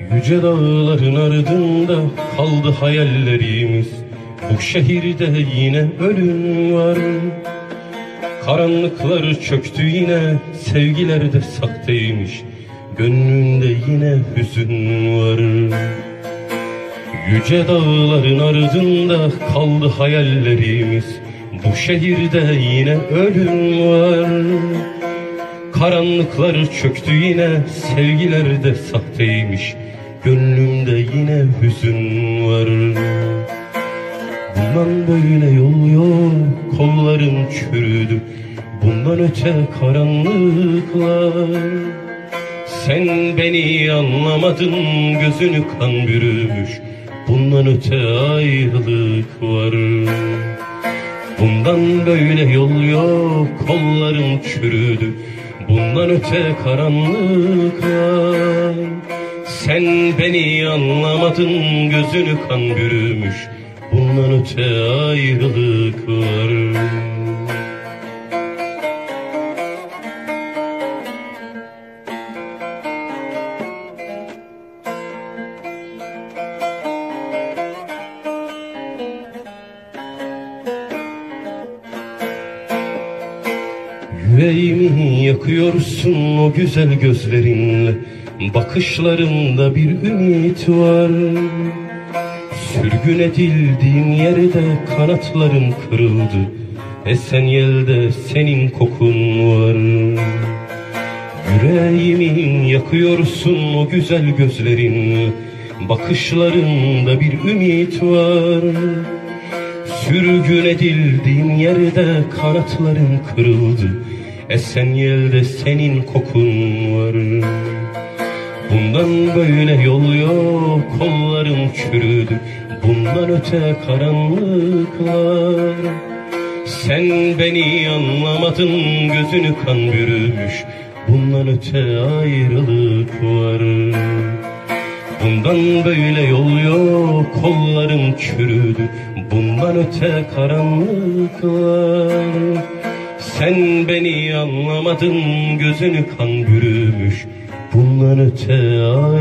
Yüce dağların ardında kaldı hayallerimiz. Bu şehirde yine ölüm var. Karanlıklar çöktü yine Sevgiler de sahteymiş Gönlünde yine hüzün var. Yüce dağların ardında kaldı hayallerimiz. Bu şehirde yine ölüm var. Karanlıklar çöktü yine Sevgiler de sahteymiş Gönlümde yine hüzün var. Bundan böyle yol yok Kollarım çürüdü. Bundan öte karanlıklar. Sen beni anlamadın Gözünü kan bürümüş. Bundan öte ayrılık var Bundan böyle yol yok Kollarım çürüdü. Bundan öte karanlıklar Sen beni anlamadın Gözünü kan bürümüş. Bundan öte ayrılık var Yüreğimi yakıyorsun o güzel gözlerinle. Bakışlarında bir ümit var. Sürgün edildiğim yerde kanatlarım kırıldı. Esen yelde senin kokun var. Yüreğimi yakıyorsun o güzel gözlerinle. Bakışlarında bir ümit var. Sürgün edildiğim yerde kanatlarım kırıldı Esen yelde senin kokun var. Bundan böyle yol yok kollarım çürüdü. Bundan öte karanlıklar. Sen beni anlamadın gözünü kan bürümüş. Bundan öte ayrılık var. Bundan böyle yol yok kollarım çürüdü. Bundan öte karanlıklar Sen beni anlamadın gözünü kan bürümüş. Bundan öte var